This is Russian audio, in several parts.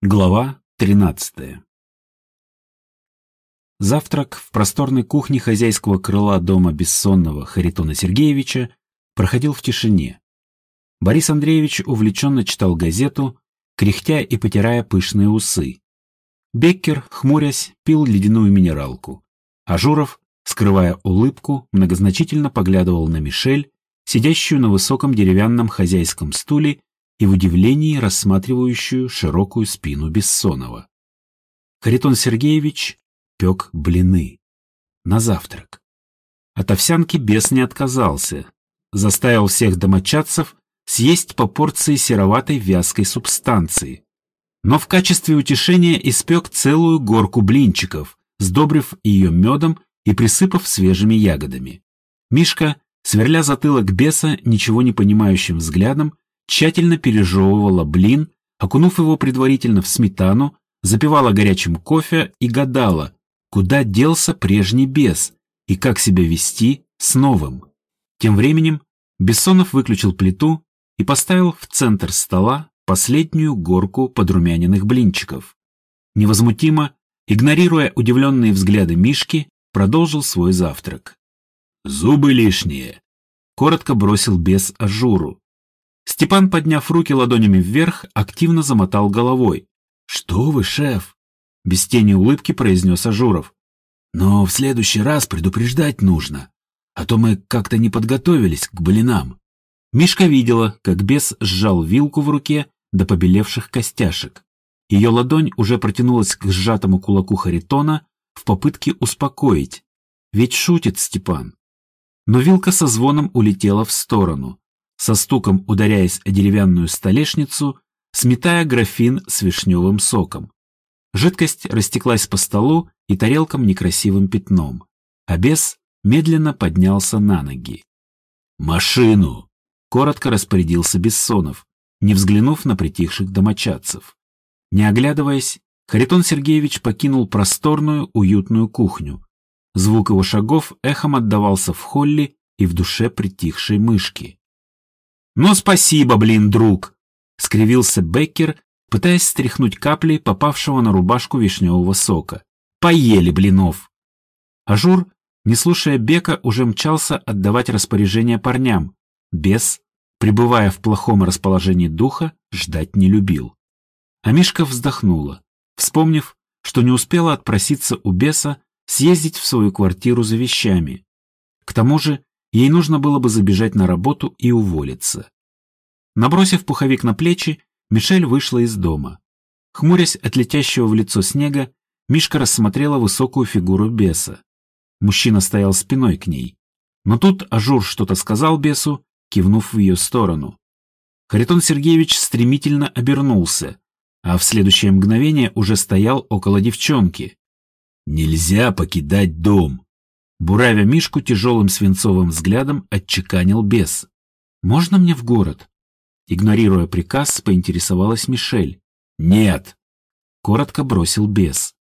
Глава 13 Завтрак в просторной кухне хозяйского крыла дома бессонного Харитона Сергеевича проходил в тишине. Борис Андреевич увлеченно читал газету, кряхтя и потирая пышные усы. Беккер, хмурясь, пил ледяную минералку. А Журов, скрывая улыбку, многозначительно поглядывал на Мишель, сидящую на высоком деревянном хозяйском стуле и в удивлении рассматривающую широкую спину Бессонова. Харитон Сергеевич пек блины. На завтрак. От овсянки бес не отказался. Заставил всех домочадцев съесть по порции сероватой вязкой субстанции. Но в качестве утешения испек целую горку блинчиков, сдобрив ее медом и присыпав свежими ягодами. Мишка, сверля затылок беса ничего не понимающим взглядом, тщательно пережевывала блин, окунув его предварительно в сметану, запивала горячим кофе и гадала, куда делся прежний бес и как себя вести с новым. Тем временем Бессонов выключил плиту и поставил в центр стола последнюю горку подрумяненных блинчиков. Невозмутимо, игнорируя удивленные взгляды Мишки, продолжил свой завтрак. «Зубы лишние!» — коротко бросил бес Ажуру, Степан, подняв руки ладонями вверх, активно замотал головой. «Что вы, шеф?» Без тени улыбки произнес Ажуров. «Но в следующий раз предупреждать нужно, а то мы как-то не подготовились к блинам». Мишка видела, как бес сжал вилку в руке до побелевших костяшек. Ее ладонь уже протянулась к сжатому кулаку Харитона в попытке успокоить. Ведь шутит Степан. Но вилка со звоном улетела в сторону, со стуком ударяясь о деревянную столешницу, сметая графин с вишневым соком. Жидкость растеклась по столу и тарелкам некрасивым пятном, а бес медленно поднялся на ноги. «Машину!» — коротко распорядился Бессонов, не взглянув на притихших домочадцев. Не оглядываясь, Харитон Сергеевич покинул просторную, уютную кухню. Звук его шагов эхом отдавался в холле и в душе притихшей Мишки. «Ну, спасибо, блин, друг!» — скривился Беккер, пытаясь стряхнуть капли попавшего на рубашку вишневого сока. «Поели блинов!» Ажур, не слушая Бека, уже мчался отдавать распоряжение парням. Бес, пребывая в плохом расположении духа, ждать не любил. А Мишка вздохнула, вспомнив, что не успела отпроситься у беса съездить в свою квартиру за вещами. К тому же Ей нужно было бы забежать на работу и уволиться. Набросив пуховик на плечи, Мишель вышла из дома. Хмурясь от летящего в лицо снега, Мишка рассмотрела высокую фигуру беса. Мужчина стоял спиной к ней. Но тут Ажур что-то сказал бесу, кивнув в ее сторону. Харитон Сергеевич стремительно обернулся, а в следующее мгновение уже стоял около девчонки. «Нельзя покидать дом!» Буравя Мишку тяжелым свинцовым взглядом, отчеканил бес. «Можно мне в город?» Игнорируя приказ, поинтересовалась Мишель. «Нет!» Коротко бросил бес.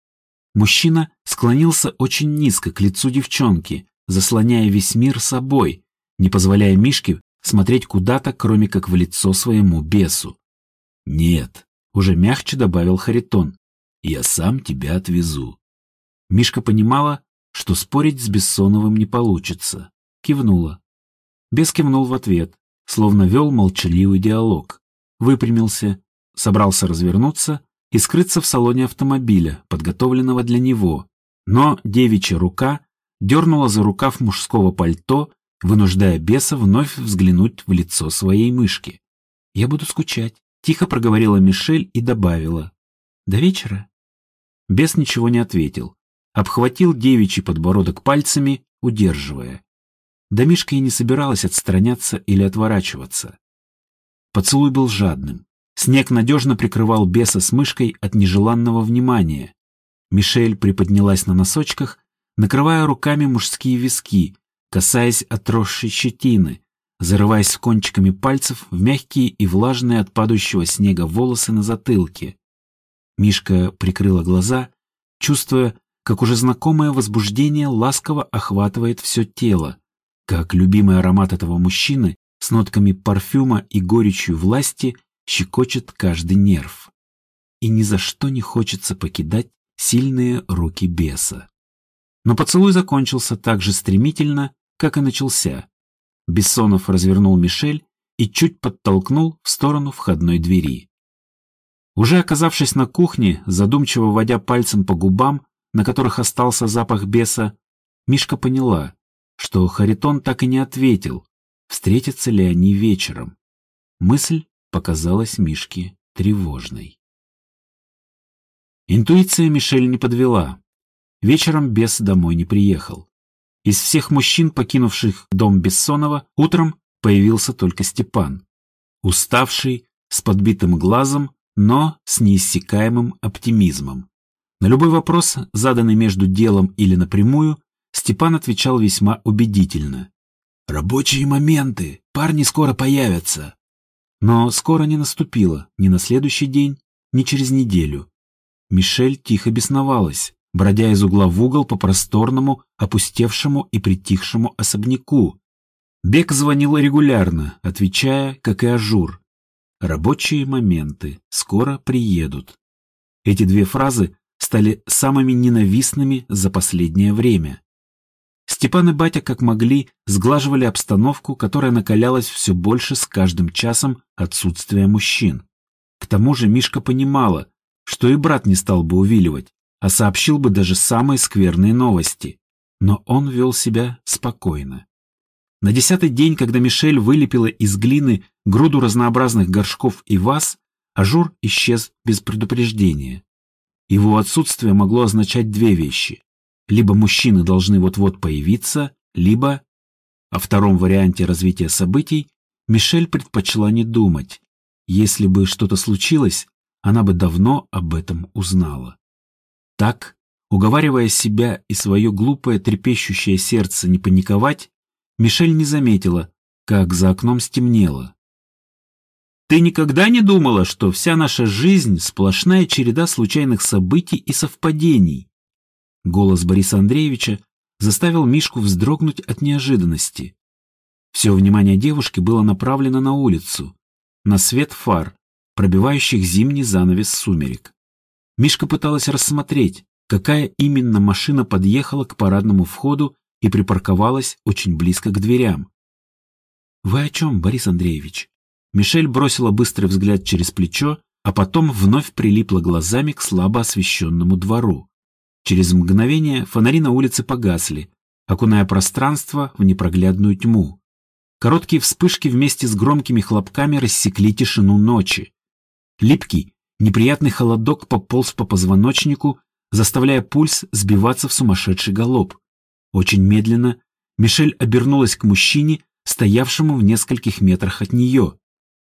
Мужчина склонился очень низко к лицу девчонки, заслоняя весь мир собой, не позволяя Мишке смотреть куда-то, кроме как в лицо своему бесу. «Нет», — уже мягче добавил Харитон, — «я сам тебя отвезу». Мишка понимала, что спорить с Бессоновым не получится. Кивнула. Бес кивнул в ответ, словно вел молчаливый диалог. Выпрямился, собрался развернуться и скрыться в салоне автомобиля, подготовленного для него. Но девичья рука дернула за рукав мужского пальто, вынуждая беса вновь взглянуть в лицо своей мышки. «Я буду скучать», — тихо проговорила Мишель и добавила. «До вечера?» Бес ничего не ответил, обхватил девичий подбородок пальцами, удерживая. Да Мишка и не собиралась отстраняться или отворачиваться. Поцелуй был жадным. Снег надежно прикрывал беса с мышкой от нежеланного внимания. Мишель приподнялась на носочках, накрывая руками мужские виски, касаясь отросшей щетины, зарываясь кончиками пальцев в мягкие и влажные от падающего снега волосы на затылке. Мишка прикрыла глаза, чувствуя, как уже знакомое возбуждение ласково охватывает все тело, как любимый аромат этого мужчины с нотками парфюма и горечью власти щекочет каждый нерв. и ни за что не хочется покидать сильные руки беса. Но поцелуй закончился так же стремительно, как и начался. Бессонов развернул Мишель и чуть подтолкнул в сторону входной двери. Уже оказавшись на кухне, задумчиво водя пальцем по губам, на которых остался запах беса, Мишка поняла, что Харитон так и не ответил, встретятся ли они вечером. Мысль показалась Мишке тревожной. Интуиция Мишель не подвела. Вечером бес домой не приехал. Из всех мужчин, покинувших дом Бессонова, утром появился только Степан. Уставший, с подбитым глазом, но с неиссякаемым оптимизмом. На любой вопрос, заданный между делом или напрямую, Степан отвечал весьма убедительно. «Рабочие моменты, парни скоро появятся». Но скоро не наступило, ни на следующий день, ни через неделю. Мишель тихо бесновалась, бродя из угла в угол по просторному, опустевшему и притихшему особняку. Бек звонил регулярно, отвечая, как и Ажур. «Рабочие моменты скоро приедут». Эти две фразы стали самыми ненавистными за последнее время. Степан и батя, как могли, сглаживали обстановку, которая накалялась все больше с каждым часом отсутствия мужчин. К тому же Мишка понимала, что и брат не стал бы увиливать, а сообщил бы даже самые скверные новости. Но он вел себя спокойно. На десятый день, когда Мишель вылепила из глины груду разнообразных горшков и ваз, Ажур исчез без предупреждения. Его отсутствие могло означать две вещи. Либо мужчины должны вот-вот появиться, либо... О втором варианте развития событий Мишель предпочла не думать. Если бы что-то случилось, она бы давно об этом узнала. Так, уговаривая себя и свое глупое трепещущее сердце не паниковать, Мишель не заметила, как за окном стемнело. «Ты никогда не думала, что вся наша жизнь — сплошная череда случайных событий и совпадений?» Голос Бориса Андреевича заставил Мишку вздрогнуть от неожиданности. Все внимание девушки было направлено на улицу, на свет фар, пробивающих зимний занавес сумерек. Мишка пыталась рассмотреть, какая именно машина подъехала к парадному входу и припарковалась очень близко к дверям. «Вы о чем, Борис Андреевич?» Мишель бросила быстрый взгляд через плечо, а потом вновь прилипла глазами к слабо освещенному двору. Через мгновение фонари на улице погасли, окуная пространство в непроглядную тьму. Короткие вспышки вместе с громкими хлопками рассекли тишину ночи. Липкий, неприятный холодок пополз по позвоночнику, заставляя пульс сбиваться в сумасшедший галоп. Очень медленно Мишель обернулась к мужчине, стоявшему в нескольких метрах от нее.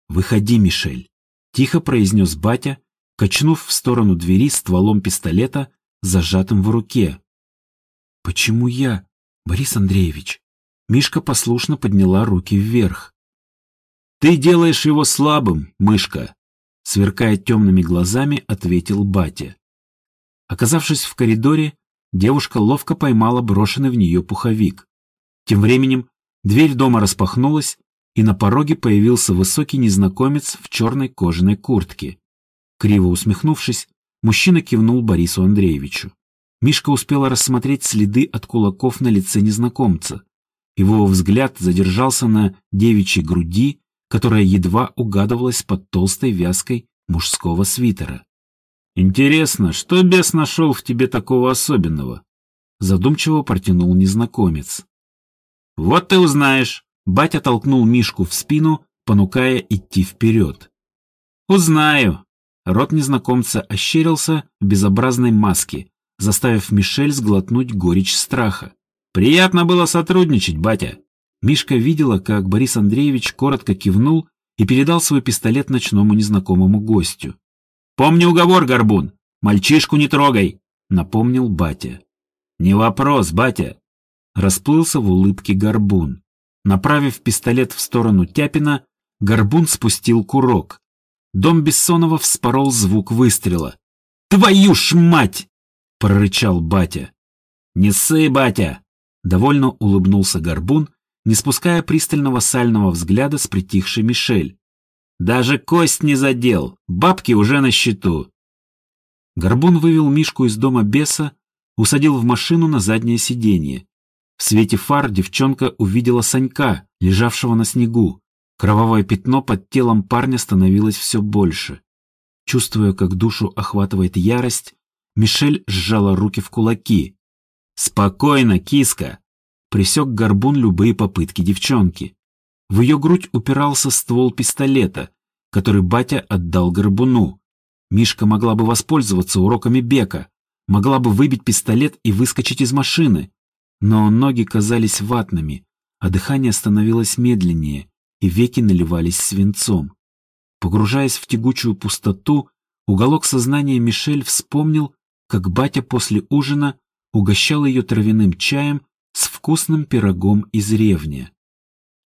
«Выходи, Мишель», — тихо произнес батя, качнув в сторону двери стволом пистолета, зажатым в руке. «Почему я, Борис Андреевич?» Мишка послушно подняла руки вверх. «Ты делаешь его слабым, мышка», — сверкая темными глазами, ответил батя. Оказавшись в коридоре, девушка ловко поймала брошенный в нее пуховик. Тем временем дверь дома распахнулась, и на пороге появился высокий незнакомец в черной кожаной куртке. Криво усмехнувшись, мужчина кивнул Борису Андреевичу. Мишка успела рассмотреть следы от кулаков на лице незнакомца. Его взгляд задержался на девичьей груди, которая едва угадывалась под толстой вязкой мужского свитера. «Интересно, что бес нашел в тебе такого особенного?» Задумчиво протянул незнакомец. «Вот ты узнаешь!» Батя толкнул Мишку в спину, понукая идти вперед. «Узнаю!» Рот незнакомца ощерился в безобразной маске, заставив Мишель сглотнуть горечь страха. «Приятно было сотрудничать, батя!» Мишка видела, как Борис Андреевич коротко кивнул и передал свой пистолет ночному незнакомому гостю. «Помни уговор, Горбун! Мальчишку не трогай!» — напомнил батя. «Не вопрос, батя!» Расплылся в улыбке Горбун. Направив пистолет в сторону Тяпина, Горбун спустил курок. Дом Бессонова вспорол звук выстрела. «Твою ж мать!» — прорычал батя. «Не ссы, батя!» — довольно улыбнулся Горбун, не спуская пристального сального взгляда с притихшей Мишель. «Даже кость не задел, бабки уже на счету. Горбун вывел Мишку из дома беса, усадил в машину на заднее сиденье. В свете фар девчонка увидела Санька, лежавшего на снегу. Кровавое пятно под телом парня становилось все больше. Чувствуя, как душу охватывает ярость, Мишель сжала руки в кулаки. «Спокойно, киска!» Присек горбун любые попытки девчонки. В ее грудь упирался ствол пистолета, который батя отдал горбуну. Мишка могла бы воспользоваться уроками Бека, могла бы выбить пистолет и выскочить из машины. Но ноги казались ватными, а дыхание становилось медленнее, и веки наливались свинцом. Погружаясь в тягучую пустоту, уголок сознания Мишель вспомнил, как батя после ужина угощал ее травяным чаем с вкусным пирогом из ревня.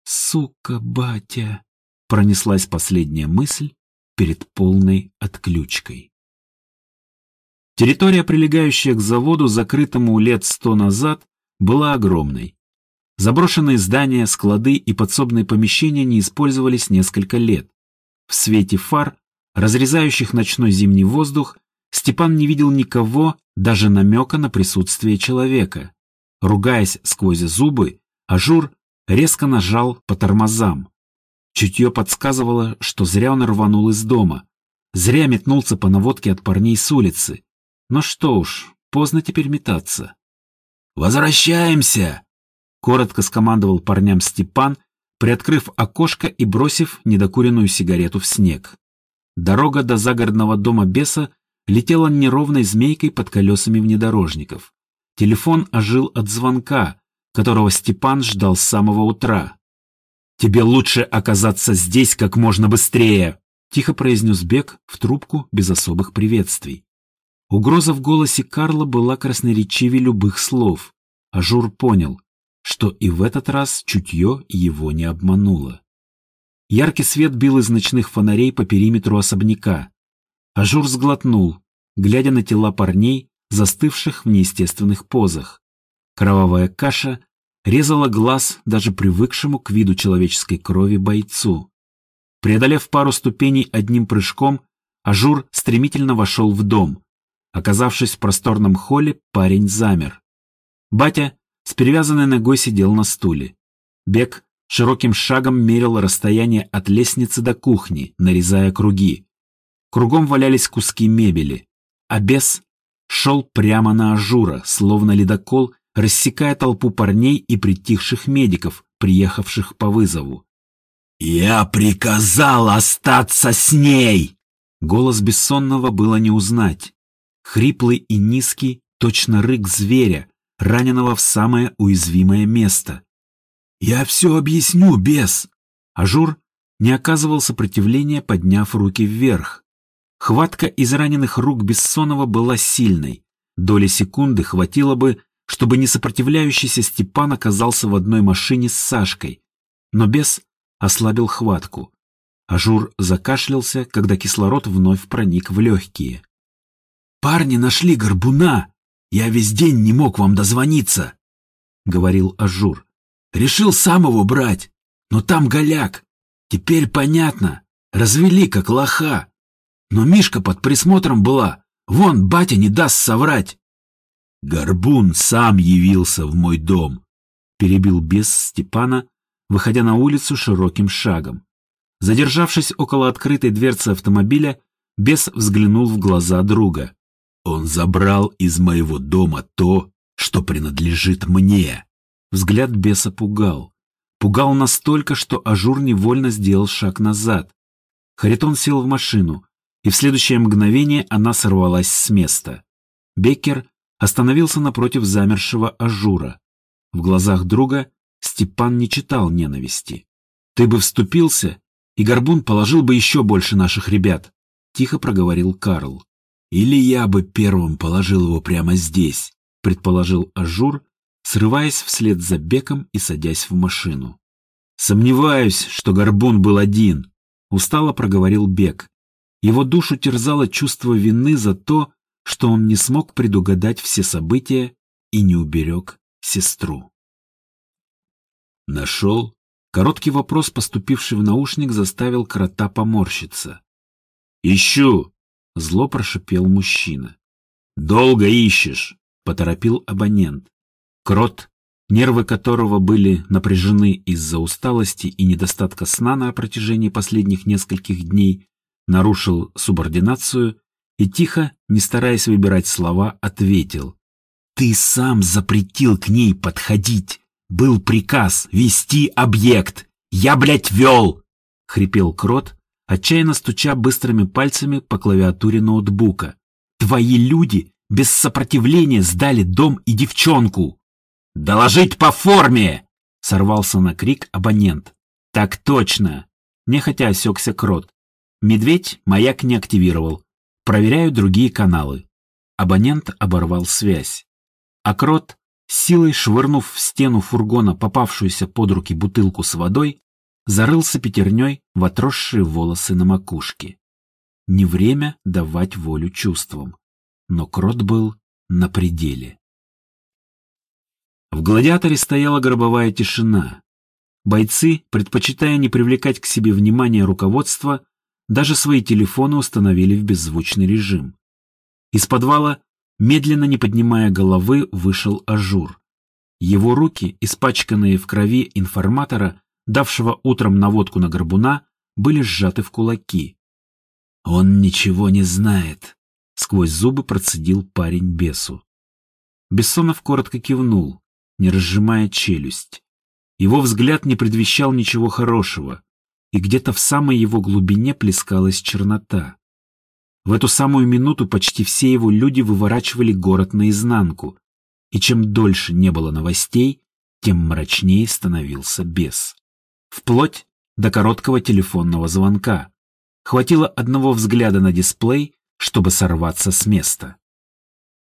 «Сука, батя!» — пронеслась последняя мысль перед полной отключкой. Территория, прилегающая к заводу, закрытому лет сто назад, была огромной. Заброшенные здания, склады и подсобные помещения не использовались несколько лет. В свете фар, разрезающих ночной зимний воздух, Степан не видел никого, даже намека на присутствие человека. Ругаясь сквозь зубы, Ажур резко нажал по тормозам. Чутье подсказывало, что зря он рванул из дома. Зря метнулся по наводке от парней с улицы. Но что уж, поздно теперь метаться. «Возвращаемся!» Коротко скомандовал парням Степан, приоткрыв окошко и бросив недокуренную сигарету в снег. Дорога до загородного дома беса летела неровной змейкой под колесами внедорожников. Телефон ожил от звонка, которого Степан ждал с самого утра. «Тебе лучше оказаться здесь как можно быстрее!» — тихо произнес Бек в трубку без особых приветствий. Угроза в голосе Карла была красноречивее любых слов. Ажур понял, что и в этот раз чутье его не обмануло. Яркий свет бил из ночных фонарей по периметру особняка. Ажур сглотнул, глядя на тела парней, застывших в неестественных позах. Кровавая каша резала глаз даже привыкшему к виду человеческой крови бойцу. Преодолев пару ступеней одним прыжком, Ажур стремительно вошел в дом. Оказавшись в просторном холле, парень замер. Батя с перевязанной ногой сидел на стуле. Бек широким шагом мерил расстояние от лестницы до кухни, нарезая круги. Кругом валялись куски мебели, а бес шел прямо на Ажура, словно ледокол, рассекая толпу парней и притихших медиков, приехавших по вызову. «Я приказал остаться с ней!» Голос Бессонного было не узнать. Хриплый и низкий, точно рык зверя, раненого в самое уязвимое место. «Я все объясню, бес!» Ажур не оказывал сопротивления, подняв руки вверх. Хватка израненных рук Бессонова была сильной. Доли секунды хватило бы, чтобы несопротивляющийся Степан оказался в одной машине с Сашкой. Но бес ослабил хватку. Ажур закашлялся, когда кислород вновь проник в легкие. «Парни нашли горбуна!» Я весь день не мог вам дозвониться, — говорил Ажур. Решил сам его брать, но там голяк. Теперь понятно, развели как лоха. Но Мишка под присмотром была, вон батя не даст соврать. Горбун сам явился в мой дом, — перебил бес Степана, выходя на улицу широким шагом. Задержавшись около открытой дверцы автомобиля, бес взглянул в глаза друга. Он забрал из моего дома то, что принадлежит мне. Взгляд беса пугал. Пугал настолько, что Ажур невольно сделал шаг назад. Харитон сел в машину, и в следующее мгновение она сорвалась с места. Беккер остановился напротив замершего Ажура. В глазах друга Степан не читал ненависти. «Ты бы вступился, и Горбун положил бы еще больше наших ребят», — тихо проговорил Карл. Или я бы первым положил его прямо здесь, предположил Ажур, срываясь вслед за Беком и садясь в машину. Сомневаюсь, что Горбун был один, устало проговорил Бек. Его душу терзало чувство вины за то, что он не смог предугадать все события и не уберег сестру. Нашел? Короткий вопрос, поступивший в наушник, заставил крота поморщиться. «Ищу!» Зло прошипел мужчина. «Долго ищешь!» — поторопил абонент. Крот, нервы которого были напряжены из-за усталости и недостатка сна на протяжении последних нескольких дней, нарушил субординацию и тихо, не стараясь выбирать слова, ответил. «Ты сам запретил к ней подходить. Был приказ вести объект. Я, блядь, вел!» — хрипел Крот, отчаянно стуча быстрыми пальцами по клавиатуре ноутбука. «Твои люди без сопротивления сдали дом и девчонку!» «Доложить по форме!» — сорвался на крик абонент. «Так точно!» — нехотя осекся Крот. Медведь маяк не активировал. Проверяю другие каналы. Абонент оборвал связь. А Крот, силой швырнув в стену фургона попавшуюся под руки бутылку с водой, зарылся пятерней в отросшие волосы на макушке. Не время давать волю чувствам. Но Крот был на пределе. В гладиаторе стояла гробовая тишина. Бойцы, предпочитая не привлекать к себе внимания руководства, даже свои телефоны установили в беззвучный режим. Из подвала, медленно не поднимая головы, вышел Ажур. Его руки, испачканные в крови информатора, давшего утром наводку на горбуна, были сжаты в кулаки. «Он ничего не знает», — сквозь зубы процедил парень бесу. Бессонов коротко кивнул, не разжимая челюсть. Его взгляд не предвещал ничего хорошего и где-то в самой его глубине плескалась чернота. В эту самую минуту почти все его люди выворачивали город наизнанку, и чем дольше не было новостей, тем мрачнее становился бес. Вплоть до короткого телефонного звонка. Хватило одного взгляда на дисплей, чтобы сорваться с места.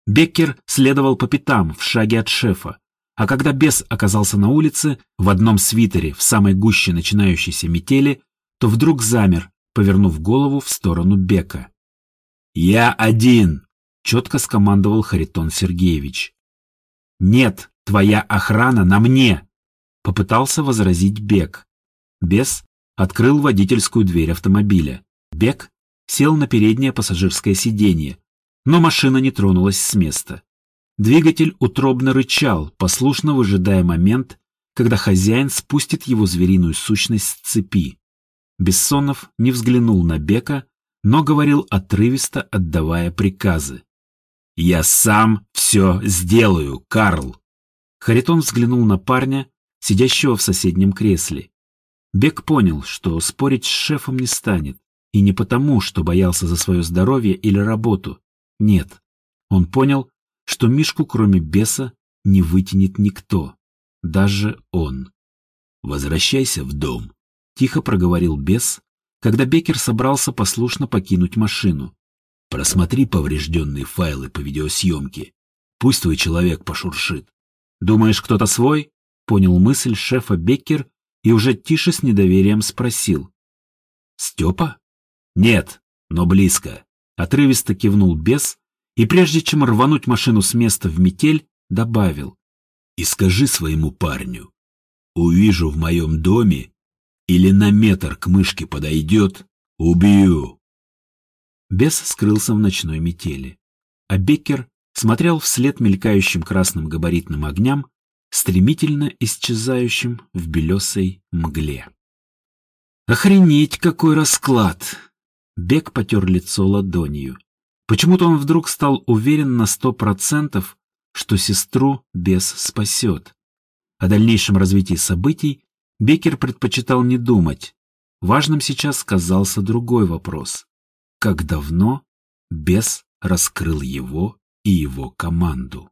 Беккер следовал по пятам в шаге от шефа, а когда бес оказался на улице, в одном свитере, в самой гуще начинающейся метели, то вдруг замер, повернув голову в сторону Бека. «Я один!» — четко скомандовал Харитон Сергеевич. «Нет, твоя охрана на мне!» — попытался возразить Бек. Бес открыл водительскую дверь автомобиля. Бек сел на переднее пассажирское сиденье, но машина не тронулась с места. Двигатель утробно рычал, послушно выжидая момент, когда хозяин спустит его звериную сущность с цепи. Бессонов не взглянул на Бека, но говорил отрывисто, отдавая приказы. «Я сам все сделаю, Карл!» Харитон взглянул на парня, сидящего в соседнем кресле. Бек понял, что спорить с шефом не станет, и не потому, что боялся за свое здоровье или работу. Нет, он понял, что Мишку кроме беса не вытянет никто, даже он. «Возвращайся в дом», — тихо проговорил бес, когда Бекер собрался послушно покинуть машину. «Просмотри поврежденные файлы по видеосъемке. Пусть твой человек пошуршит». «Думаешь, кто-то свой?» — понял мысль шефа Беккер и уже тише с недоверием спросил. «Степа?» «Нет, но близко», — отрывисто кивнул бес, и прежде чем рвануть машину с места в метель, добавил. «И скажи своему парню, увижу в моем доме или на метр к мышке подойдет, убью!» Бес скрылся в ночной метели, а Беккер смотрел вслед мелькающим красным габаритным огням, стремительно исчезающим в белесой мгле. «Охренеть, какой расклад!» Бек потер лицо ладонью. Почему-то он вдруг стал уверен на сто процентов, что сестру бес спасет. О дальнейшем развитии событий Бекер предпочитал не думать. Важным сейчас казался другой вопрос. Как давно бес раскрыл его и его команду?